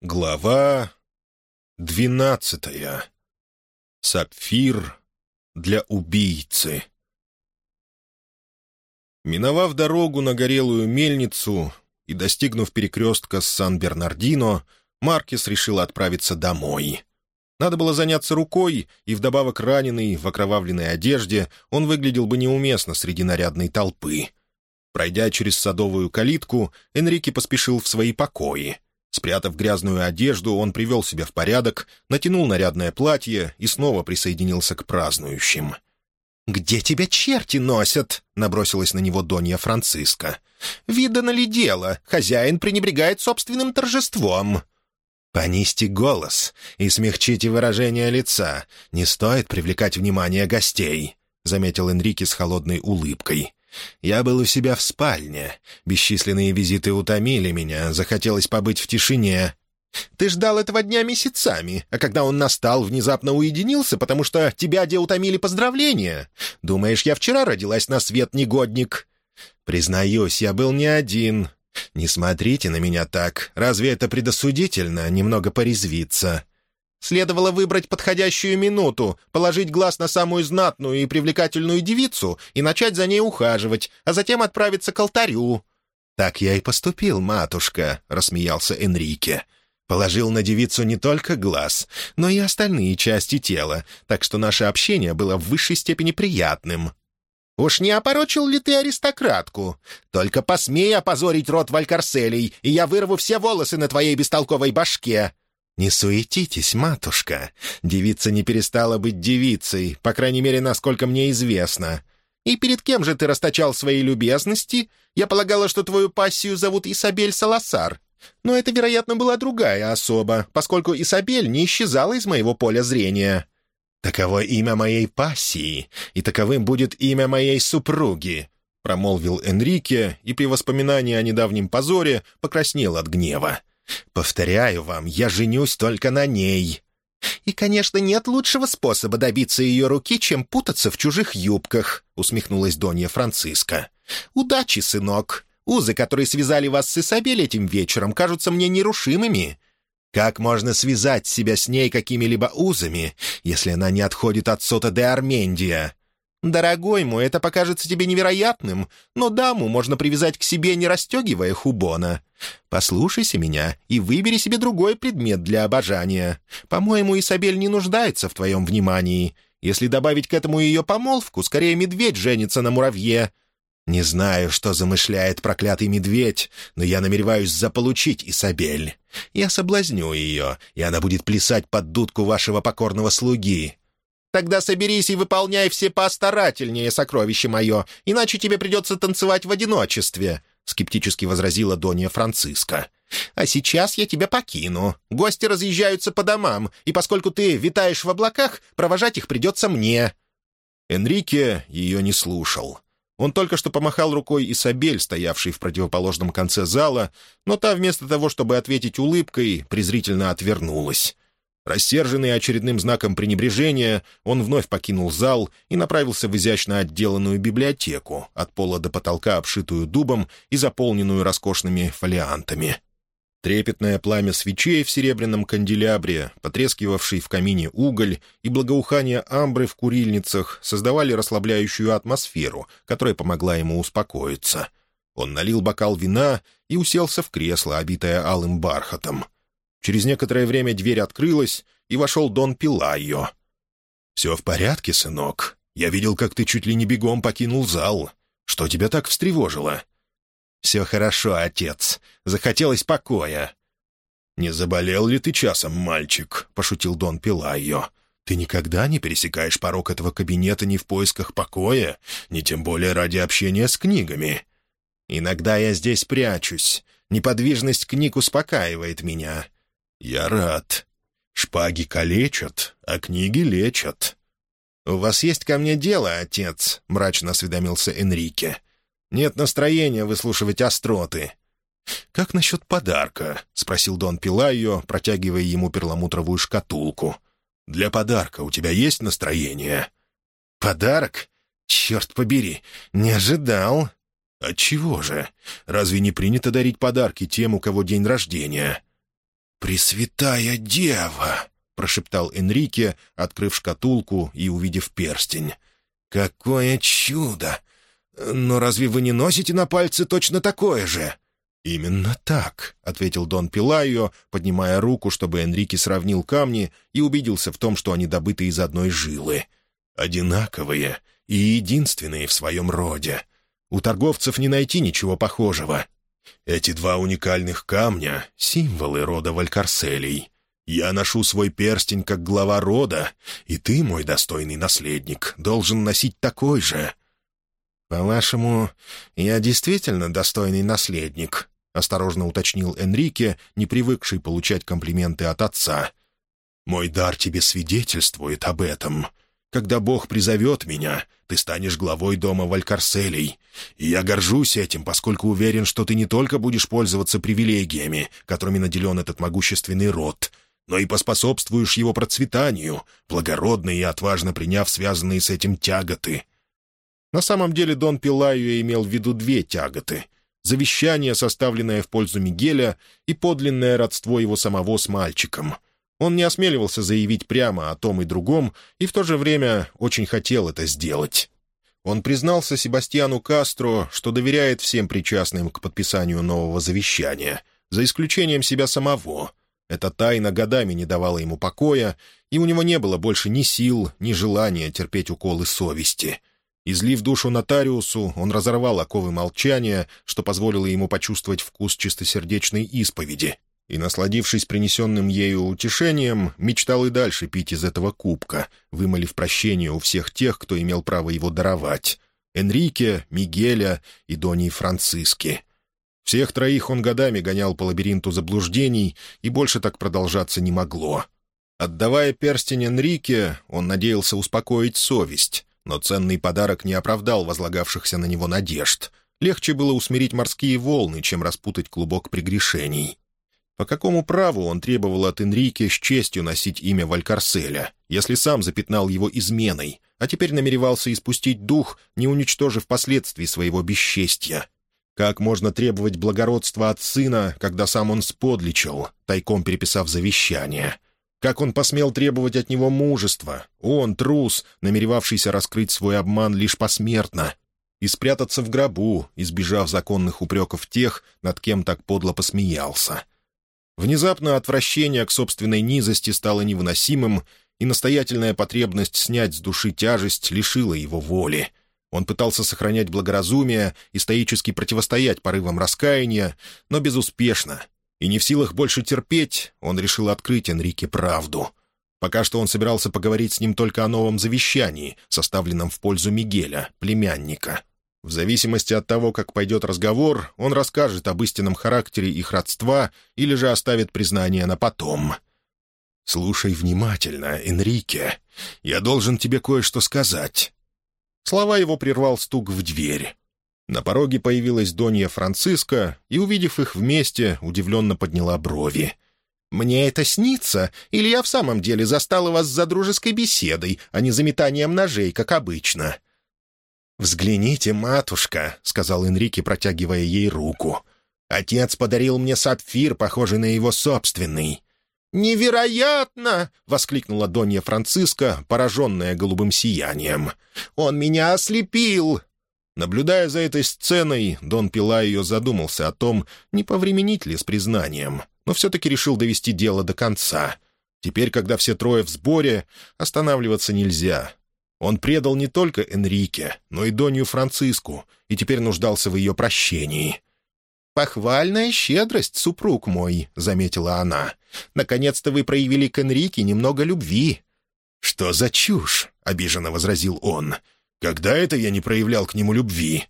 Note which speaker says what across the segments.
Speaker 1: Глава двенадцатая. Сапфир для убийцы. Миновав дорогу на горелую мельницу и достигнув перекрестка с Сан-Бернардино, Маркес решил отправиться домой. Надо было заняться рукой, и вдобавок раненый, в окровавленной одежде, он выглядел бы неуместно среди нарядной толпы. Пройдя через садовую калитку, Энрике поспешил в свои покои — Спрятав грязную одежду, он привел себя в порядок, натянул нарядное платье и снова присоединился к празднующим. «Где тебя черти носят?» — набросилась на него Донья Франциска. «Видано ли дело? Хозяин пренебрегает собственным торжеством». «Понизьте голос и смягчите выражение лица. Не стоит привлекать внимание гостей», — заметил Энрике с холодной улыбкой. Я был у себя в спальне. Бесчисленные визиты утомили меня, захотелось побыть в тишине. Ты ждал этого дня месяцами, а когда он настал, внезапно уединился, потому что тебя где утомили поздравления. Думаешь, я вчера родилась на свет, негодник? Признаюсь, я был не один. Не смотрите на меня так. Разве это предосудительно, немного порезвиться?» Следовало выбрать подходящую минуту, положить глаз на самую знатную и привлекательную девицу и начать за ней ухаживать, а затем отправиться к алтарю». «Так я и поступил, матушка», — рассмеялся Энрике. «Положил на девицу не только глаз, но и остальные части тела, так что наше общение было в высшей степени приятным». «Уж не опорочил ли ты аристократку? Только посмей опозорить род Валькарселей, и я вырву все волосы на твоей бестолковой башке!» «Не суетитесь, матушка. Девица не перестала быть девицей, по крайней мере, насколько мне известно. И перед кем же ты расточал свои любезности? Я полагала, что твою пассию зовут Исабель Саласар. Но это, вероятно, была другая особа, поскольку Исабель не исчезала из моего поля зрения». «Таково имя моей пассии, и таковым будет имя моей супруги», — промолвил Энрике, и при воспоминании о недавнем позоре покраснел от гнева. Повторяю вам, я женюсь только на ней. И, конечно, нет лучшего способа добиться ее руки, чем путаться в чужих юбках», — усмехнулась Донья Франциска. «Удачи, сынок. Узы, которые связали вас с Исабель этим вечером, кажутся мне нерушимыми. Как можно связать себя с ней какими-либо узами, если она не отходит от Сота де Армендия? «Дорогой мой, это покажется тебе невероятным, но даму можно привязать к себе, не расстегивая хубона. Послушайся меня и выбери себе другой предмет для обожания. По-моему, Исабель не нуждается в твоем внимании. Если добавить к этому ее помолвку, скорее медведь женится на муравье». «Не знаю, что замышляет проклятый медведь, но я намереваюсь заполучить Исабель. Я соблазню ее, и она будет плясать под дудку вашего покорного слуги. Тогда соберись и выполняй все постарательнее, сокровище мое, иначе тебе придется танцевать в одиночестве», — скептически возразила Донья Франциска. «А сейчас я тебя покину. Гости разъезжаются по домам, и поскольку ты витаешь в облаках, провожать их придется мне». Энрике ее не слушал. Он только что помахал рукой Исабель, стоявшей в противоположном конце зала, но та вместо того, чтобы ответить улыбкой, презрительно отвернулась. Рассерженный очередным знаком пренебрежения, он вновь покинул зал и направился в изящно отделанную библиотеку, от пола до потолка обшитую дубом и заполненную роскошными фолиантами. Трепетное пламя свечей в серебряном канделябре, потрескивавший в камине уголь и благоухание амбры в курильницах создавали расслабляющую атмосферу, которая помогла ему успокоиться. Он налил бокал вина и уселся в кресло, обитое алым бархатом — Через некоторое время дверь открылась, и вошел Дон Пилайо. «Все в порядке, сынок? Я видел, как ты чуть ли не бегом покинул зал. Что тебя так встревожило?» «Все хорошо, отец. Захотелось покоя». «Не заболел ли ты часом, мальчик?» — пошутил Дон Пилайо. «Ты никогда не пересекаешь порог этого кабинета ни в поисках покоя, ни тем более ради общения с книгами. Иногда я здесь прячусь. Неподвижность книг успокаивает меня. «Я рад. Шпаги калечат, а книги лечат». «У вас есть ко мне дело, отец?» — мрачно осведомился Энрике. «Нет настроения выслушивать остроты». «Как насчет подарка?» — спросил Дон Пилайо, протягивая ему перламутровую шкатулку. «Для подарка у тебя есть настроение?» «Подарок? Черт побери, не ожидал». «А — Отчего же? Разве не принято дарить подарки тем, у кого день рождения? «Пресвятая дева!» — прошептал Энрике, открыв шкатулку и увидев перстень. «Какое чудо! Но разве вы не носите на пальце точно такое же?» «Именно так», — ответил Дон Пилайо, поднимая руку, чтобы Энрике сравнил камни и убедился в том, что они добыты из одной жилы. «Одинаковые и единственные в своем роде. У торговцев не найти ничего похожего. Эти два уникальных камня — символы рода Валькарселей. Я ношу свой перстень как глава рода, и ты, мой достойный наследник, должен носить такой же». «По-вашему, я действительно достойный наследник?» — осторожно уточнил Энрике, не привыкший получать комплименты от отца. «Мой дар тебе свидетельствует об этом. Когда Бог призовет меня, ты станешь главой дома Валькарселей. И я горжусь этим, поскольку уверен, что ты не только будешь пользоваться привилегиями, которыми наделен этот могущественный род, но и поспособствуешь его процветанию, благородно и отважно приняв связанные с этим тяготы». На самом деле Дон Пилайо имел в виду две тяготы — завещание, составленное в пользу Мигеля, и подлинное родство его самого с мальчиком — он не осмеливался заявить прямо о том и другом, и в то же время очень хотел это сделать. Он признался Себастьяну Кастро, что доверяет всем причастным к подписанию нового завещания, за исключением себя самого. Эта тайна годами не давала ему покоя, и у него не было больше ни сил, ни желания терпеть уколы совести. Излив душу нотариусу, он разорвал оковы молчания, что позволило ему почувствовать вкус чистосердечной исповеди, и, насладившись принесенным ею утешением, мечтал и дальше пить из этого кубка, вымолив прощение у всех тех, кто имел право его даровать — Энрике, Мигеля и Дони Франциски. Всех троих он годами гонял по лабиринту заблуждений, и больше так продолжаться не могло. Отдавая перстень Энрике, он надеялся успокоить совесть, но ценный подарок не оправдал возлагавшихся на него надежд. Легче было усмирить морские волны, чем распутать клубок прегрешений. По какому праву он требовал от Энрике с честью носить имя Валькарселя, если сам запятнал его изменой, а теперь намеревался испустить дух, не уничтожив последствий своего бесчестья? Как можно требовать благородства от сына, когда сам он сподличил, тайком переписав завещание? Как он посмел требовать от него мужества? Он, трус, намеревавшийся раскрыть свой обман лишь посмертно, и спрятаться в гробу, избежав законных упреков тех, над кем так подло посмеялся. Внезапно отвращение к собственной низости стало невыносимым, и настоятельная потребность снять с души тяжесть лишила его воли. Он пытался сохранять благоразумие и стоически противостоять порывам раскаяния, но безуспешно. И не в силах больше терпеть, он решил открыть Энрике правду. Пока что он собирался поговорить с ним только о новом завещании, составленном в пользу Мигеля, племянника. В зависимости от того, как пойдет разговор, он расскажет об истинном характере их родства или же оставит признание на потом. «Слушай внимательно, Энрике. Я должен тебе кое-что сказать». Слова его прервал стук в дверь. На пороге появилась Донья Франциска и, увидев их вместе, удивленно подняла брови. «Мне это снится, или я в самом деле застала вас за дружеской беседой, а не за метанием ножей, как обычно?» «Взгляните, матушка», — сказал Энрике, протягивая ей руку. «Отец подарил мне сапфир, похожий на его собственный». «Невероятно!» — воскликнула Донья Франциска, пораженная голубым сиянием. «Он меня ослепил!» Наблюдая за этой сценой, Дон Пилайо задумался о том, не повременить ли с признанием, но все-таки решил довести дело до конца. Теперь, когда все трое в сборе, останавливаться нельзя. Он предал не только Энрике, но и Донью Франциску, и теперь нуждался в ее прощении. «Похвальная щедрость, супруг мой», — заметила она. «Наконец-то вы проявили к Энрике немного любви». «Что за чушь?» — обиженно возразил он. «Когда это я не проявлял к нему любви?»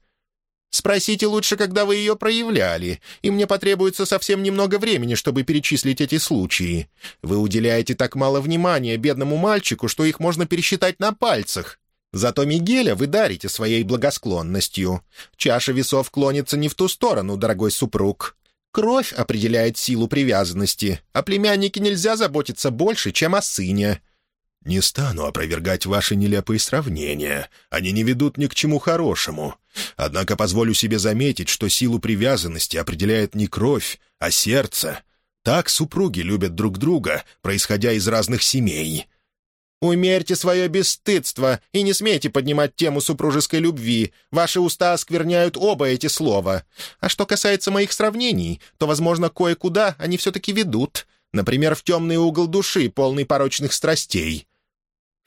Speaker 1: Спросите лучше, когда вы ее проявляли, и мне потребуется совсем немного времени, чтобы перечислить эти случаи. Вы уделяете так мало внимания бедному мальчику, что их можно пересчитать на пальцах. Зато Мигеля вы дарите своей благосклонностью. Чаша весов клонится не в ту сторону, дорогой супруг. Кровь определяет силу привязанности, а племяннике нельзя заботиться больше, чем о сыне. «Не стану опровергать ваши нелепые сравнения. Они не ведут ни к чему хорошему. Однако позволю себе заметить, что силу привязанности определяет не кровь, а сердце. Так супруги любят друг друга, происходя из разных семей».
Speaker 2: «Умерьте свое бесстыдство и не смейте поднимать тему супружеской любви. Ваши уста оскверняют оба эти слова. А что касается моих сравнений, то, возможно, кое-куда они все-таки ведут. Например, в темный угол души, полный порочных страстей».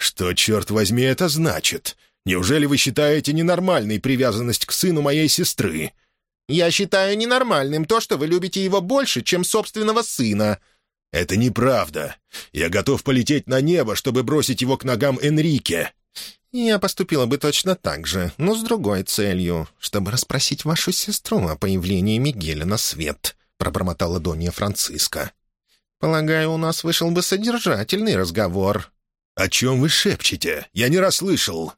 Speaker 1: «Что, черт возьми, это значит? Неужели вы считаете ненормальной привязанность к сыну моей сестры?»
Speaker 2: «Я считаю ненормальным то, что вы любите его больше, чем собственного сына»,
Speaker 1: «Это неправда. Я готов полететь на небо, чтобы бросить его к ногам Энрике».
Speaker 2: «Я поступила бы точно так же, но с другой целью, чтобы расспросить вашу сестру о появлении Мигеля на свет», — пробормотала Донья Франциска. «Полагаю, у нас вышел бы содержательный разговор».
Speaker 1: «О чем вы шепчете? Я не расслышал».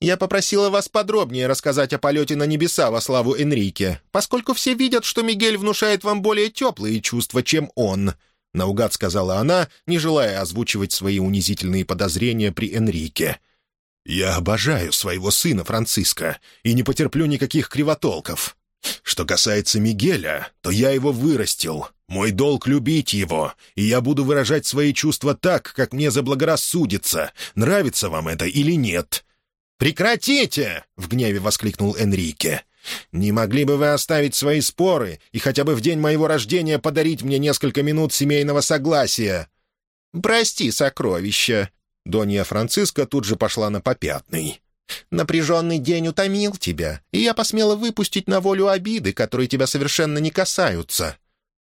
Speaker 2: «Я попросила вас подробнее рассказать о полете на небеса во славу Энрике, поскольку все видят, что Мигель внушает вам более теплые чувства, чем он. — наугад сказала она, не желая озвучивать свои унизительные подозрения при Энрике.
Speaker 1: «Я обожаю своего сына Франциска и не потерплю никаких кривотолков. Что касается Мигеля, то я его вырастил. Мой долг — любить его, и я буду выражать свои чувства так, как мне заблагорассудится, нравится вам это или нет».
Speaker 2: «Прекратите!» — в гневе воскликнул Энрике. Не могли бы вы оставить свои споры и хотя бы в день моего рождения подарить мне несколько минут семейного согласия?» «Прости, сокровища!» Донья Франциска тут же пошла на попятный. «Напряженный день утомил тебя, и я посмела выпустить на волю обиды, которые тебя совершенно не касаются».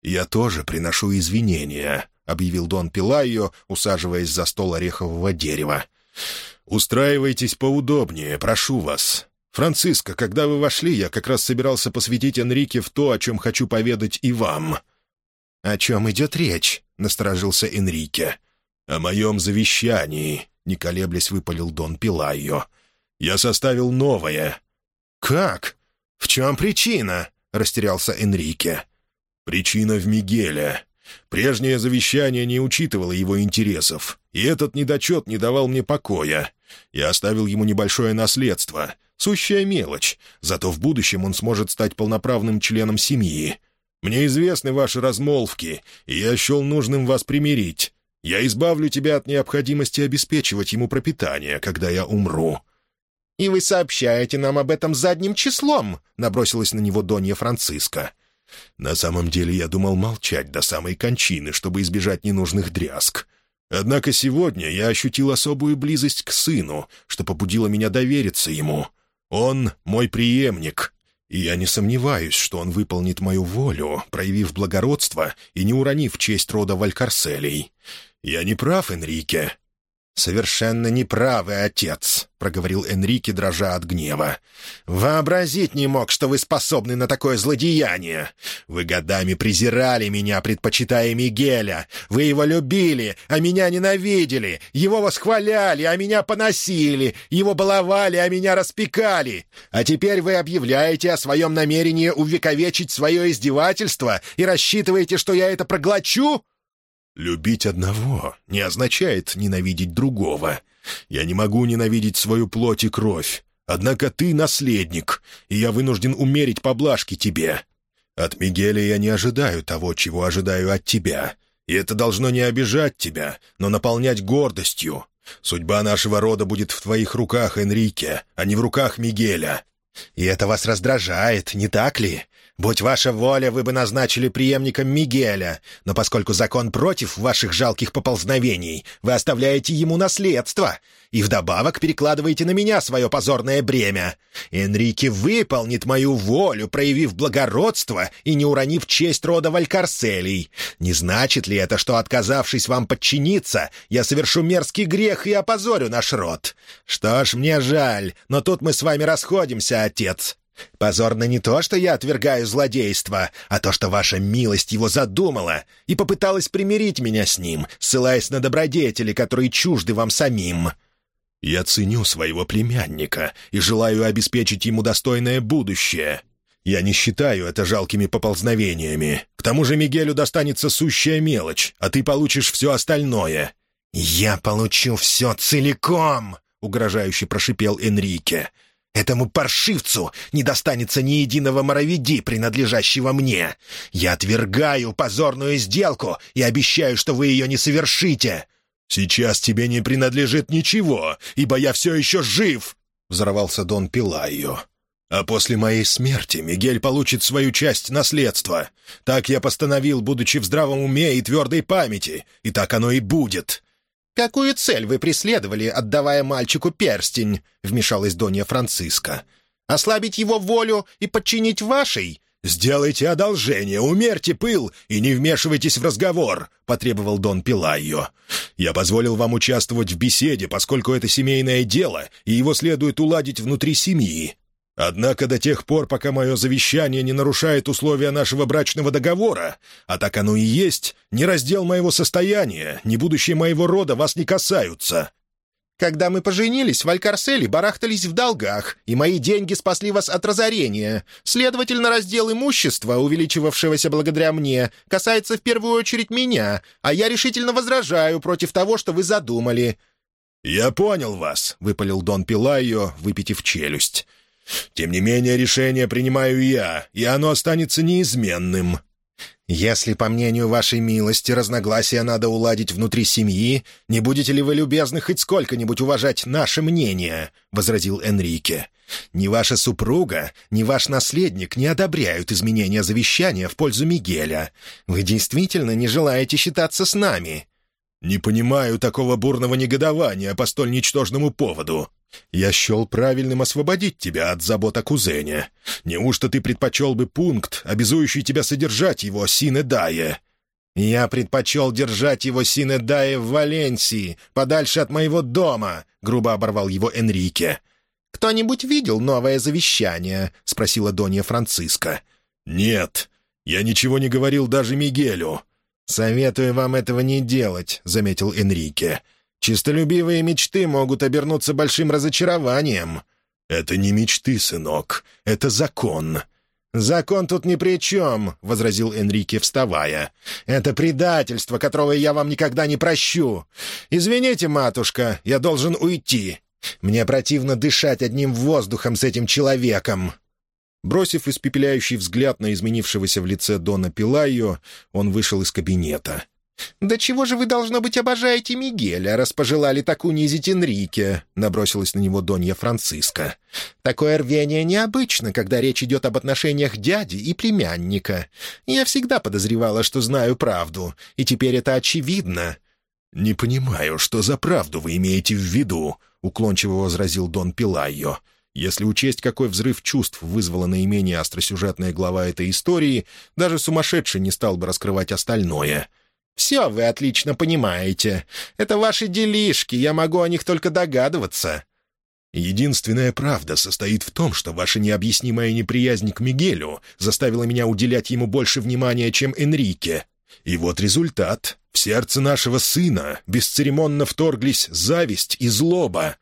Speaker 1: «Я тоже приношу извинения», — объявил Дон Пилайо, усаживаясь за стол орехового дерева. «Устраивайтесь поудобнее, прошу вас. «Франциско, когда вы вошли, я как раз собирался посвятить Энрике в то, о чем хочу поведать и вам».
Speaker 2: «О чем идет речь?» — насторожился Энрике.
Speaker 1: «О моем завещании», — не колеблясь выпалил Дон Пилайо. «Я составил новое».
Speaker 2: «Как? В чем причина?» — растерялся Энрике.
Speaker 1: «Причина в Мигеле. Прежнее завещание не учитывало его интересов, и этот недочет не давал мне покоя. Я оставил ему небольшое наследство, Сущая мелочь, зато в будущем он сможет стать полноправным членом семьи. Мне известны ваши размолвки, и я счел нужным вас примирить. Я избавлю тебя от необходимости обеспечивать ему пропитание, когда я умру».
Speaker 2: «И вы сообщаете нам об этом задним числом?» — набросилась на него Донья Франциска.
Speaker 1: «На самом деле я думал молчать до самой кончины, чтобы избежать ненужных дрязг. Однако сегодня я ощутил особую близость к сыну, что побудило меня довериться ему». Он мой преемник, и я не сомневаюсь, что он выполнит мою волю, проявив благородство и не уронив честь рода Валькарселей. Я не прав, Энрике?»
Speaker 2: «Совершенно неправый отец», — проговорил Энрике, дрожа от гнева. «Вообразить не мог, что вы способны на такое злодеяние. Вы годами презирали меня, предпочитая Мигеля. Вы его любили, а меня ненавидели. Его восхваляли, а меня поносили. Его баловали, а меня распекали. А теперь вы объявляете о своем намерении увековечить свое издевательство и рассчитываете, что я это проглочу?»
Speaker 1: «Любить одного не означает ненавидеть другого. Я не могу ненавидеть свою плоть и кровь. Однако ты наследник, и я вынужден умерить поблажки тебе. От Мигеля я не ожидаю того, чего ожидаю от тебя. И это должно не обижать тебя, но наполнять гордостью. Судьба нашего рода будет в твоих руках, Энрике, а не в руках Мигеля.
Speaker 2: И это вас раздражает, не так ли? Будь ваша воля, вы бы назначили преемником Мигеля, но поскольку закон против ваших жалких поползновений, вы оставляете ему наследство и вдобавок перекладываете на меня свое позорное бремя. Энрике выполнит мою волю, проявив благородство и не уронив честь рода Валькарселей. Не значит ли это, что, отказавшись вам подчиниться, я совершу мерзкий грех и опозорю наш род? Что ж, мне жаль, но тут мы с вами расходимся, отец. Позорно не то, что я отвергаю злодейство, а то, что ваша милость его задумала и попыталась примирить меня с ним, ссылаясь на добродетели, которые чужды вам самим».
Speaker 1: «Я ценю своего племянника и желаю обеспечить ему достойное будущее. Я не считаю это жалкими поползновениями. К тому же Мигелю достанется сущая мелочь, а ты получишь все остальное».
Speaker 2: «Я получу все целиком!» — угрожающе прошипел Энрике. Этому паршивцу не достанется ни единого моровиди, принадлежащего мне. Я отвергаю позорную сделку и обещаю, что вы ее не совершите». «Сейчас тебе не принадлежит ничего, ибо я все еще жив!» — взорвался Дон Пилайо. «А после моей смерти Мигель получит свою часть наследства. Так я постановил, будучи в здравом уме и твердой памяти, и так оно и будет.
Speaker 3: «Какую цель вы преследовали, отдавая мальчику перстень?» — вмешалась Донья Франциска. «Ослабить его волю и подчинить вашей?»
Speaker 2: «Сделайте одолжение, умерьте пыл и не вмешивайтесь в разговор», — потребовал Дон Пилайо. «Я позволил вам участвовать в беседе, поскольку это семейное дело, и его следует уладить внутри семьи. Однако до тех пор, пока мое завещание не нарушает условия нашего брачного договора, а так оно и есть, ни раздел моего состояния, ни будущее моего рода вас не касаются».
Speaker 3: «Когда мы поженились, в Алькарселе барахтались в долгах, и мои деньги спасли вас от разорения. Следовательно, раздел имущества, увеличивавшегося благодаря мне, касается в первую очередь меня, а я решительно возражаю против того, что вы задумали».
Speaker 2: «Я понял вас», — выпалил Дон Пилайо, выпитив челюсть. Тем не менее, решение принимаю я, и оно останется неизменным».
Speaker 3: «Если, по мнению вашей милости, разногласия надо уладить внутри семьи, не будете ли вы любезны хоть сколько-нибудь уважать наше мнение?» — возразил Энрике. «Ни ваша супруга, ни ваш наследник не одобряют изменения завещания в пользу Мигеля. Вы действительно не желаете считаться с нами?»
Speaker 2: «Не понимаю такого бурного негодования по столь ничтожному поводу», я счел правильным освободить тебя от забот о кузене. Неужто ты предпочел бы пункт, обязующий тебя содержать его Сине-Дае?»
Speaker 3: «Я предпочел держать его Сине-Дае в Валенсии, подальше от моего дома», — грубо оборвал его Энрике. «Кто-нибудь видел новое завещание?» — спросила Донья Франциска.
Speaker 2: «Нет, я ничего не говорил даже Мигелю».
Speaker 3: «Советую вам этого не делать», — заметил Энрике. Чистолюбивые мечты могут обернуться большим разочарованием».
Speaker 2: «Это не мечты, сынок, это закон».
Speaker 3: «Закон тут ни при чем», — возразил Энрике, вставая. «Это предательство, которого я вам никогда не прощу. Извините, матушка, я должен уйти. Мне противно дышать одним воздухом с этим человеком».
Speaker 1: Бросив испепеляющий взгляд на изменившегося в лице Дона Пилайо, он вышел из кабинета.
Speaker 3: «Да чего же вы, должно быть, обожаете Мигеля, раз пожелали так унизить Энрике?» — набросилась на него Донья Франциска. «Такое рвение необычно, когда речь идет об отношениях дяди и племянника. Я всегда подозревала, что знаю правду, и теперь это очевидно».
Speaker 2: «Не понимаю, что за правду вы имеете в виду?» — уклончиво возразил Дон Пилайо. Если учесть, какой взрыв чувств вызвала наименее остросюжетная глава этой истории, даже сумасшедший не стал бы раскрывать остальное —
Speaker 3: «Все вы отлично понимаете. Это ваши делишки, я могу о них только догадываться».
Speaker 2: «Единственная правда состоит в том, что ваша необъяснимая неприязнь к Мигелю заставила меня уделять ему больше внимания, чем Энрике. И вот результат. В сердце нашего сына бесцеремонно вторглись зависть и злоба.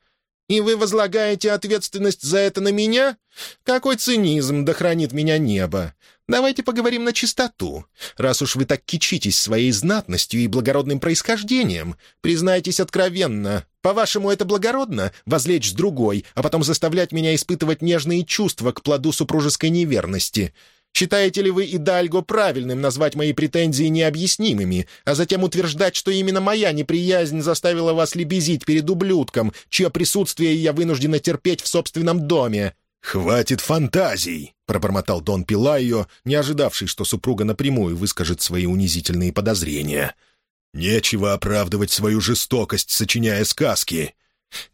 Speaker 3: И вы возлагаете ответственность за это на меня? Какой цинизм, да хранит меня небо! Давайте поговорим на чистоту. Раз уж вы так кичитесь своей знатностью и благородным происхождением, признайтесь откровенно. По-вашему, это благородно — возлечь с другой, а потом заставлять меня испытывать нежные чувства к плоду супружеской неверности?» Считаете ли вы Идальго правильным назвать мои претензии необъяснимыми, а затем утверждать, что именно моя неприязнь заставила вас лебезить перед ублюдком, чье присутствие я вынуждена терпеть в собственном доме?»
Speaker 2: «Хватит фантазий!» — пробормотал Дон Пилайо, не ожидавший, что супруга напрямую выскажет свои унизительные подозрения. «Нечего оправдывать свою жестокость, сочиняя сказки.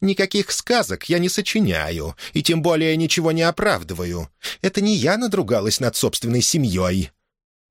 Speaker 3: Никаких сказок я не сочиняю, и тем более ничего не оправдываю. Это не я надругалась над собственной семьей».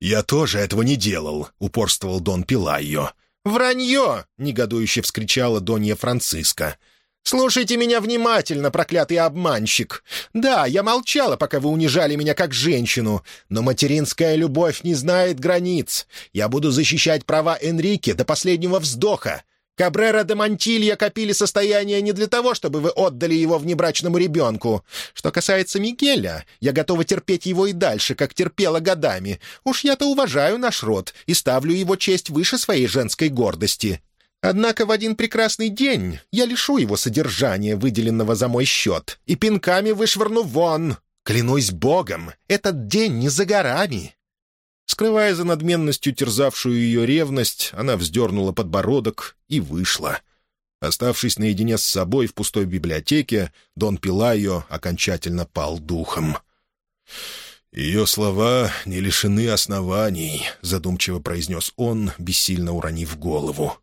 Speaker 2: «Я тоже этого не делал», — упорствовал Дон Пилайо.
Speaker 3: «Вранье!» — негодующе вскричала Донья Франциска. «Слушайте меня внимательно, проклятый обманщик. Да, я молчала, пока вы унижали меня как женщину, но материнская любовь не знает границ. Я буду защищать права Энрике до последнего вздоха. Кабрера де Монтилья копили состояние не для того, чтобы вы отдали его внебрачному ребенку. Что касается Мигеля, я готова терпеть его и дальше, как терпела годами. Уж я-то уважаю наш род и ставлю его честь выше своей женской гордости. Однако в один прекрасный день я лишу его содержания, выделенного за мой счет, и пинками вышвырну вон. Клянусь богом, этот день не за горами».
Speaker 1: Скрывая за надменностью терзавшую ее ревность, она вздернула подбородок и вышла. Оставшись наедине с собой в пустой библиотеке, Дон Пилайо окончательно пал духом. «Ее слова не лишены оснований», — задумчиво произнес он, бессильно уронив голову.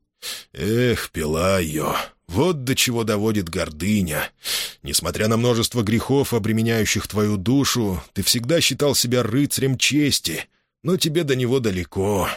Speaker 1: «Эх, Пилайо, вот до чего доводит гордыня. Несмотря на множество грехов, обременяющих твою душу, ты всегда считал себя рыцарем чести, но тебе до него далеко.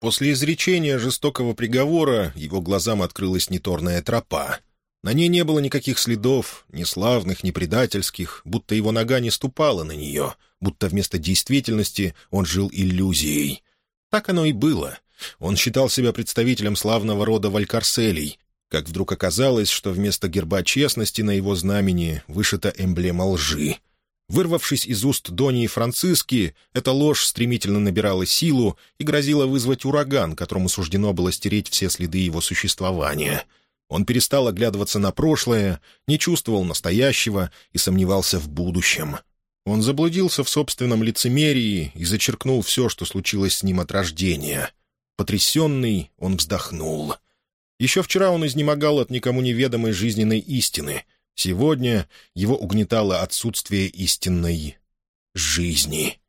Speaker 1: После изречения жестокого приговора его глазам открылась неторная тропа. На ней не было никаких следов, ни славных, ни предательских, будто его нога не ступала на нее, будто вместо действительности он жил иллюзией. Так оно и было. Он считал себя представителем славного рода Валькарселей, как вдруг оказалось, что вместо герба честности на его знамени вышита эмблема лжи — Вырвавшись из уст Дони и Франциски, эта ложь стремительно набирала силу и грозила вызвать ураган, которому суждено было стереть все следы его существования. Он перестал оглядываться на прошлое, не чувствовал настоящего и сомневался в будущем. Он заблудился в собственном лицемерии и зачеркнул все, что случилось с ним от рождения. Потрясенный, он вздохнул. Еще вчера он изнемогал от никому неведомой жизненной истины — Сегодня его угнетало отсутствие истинной жизни.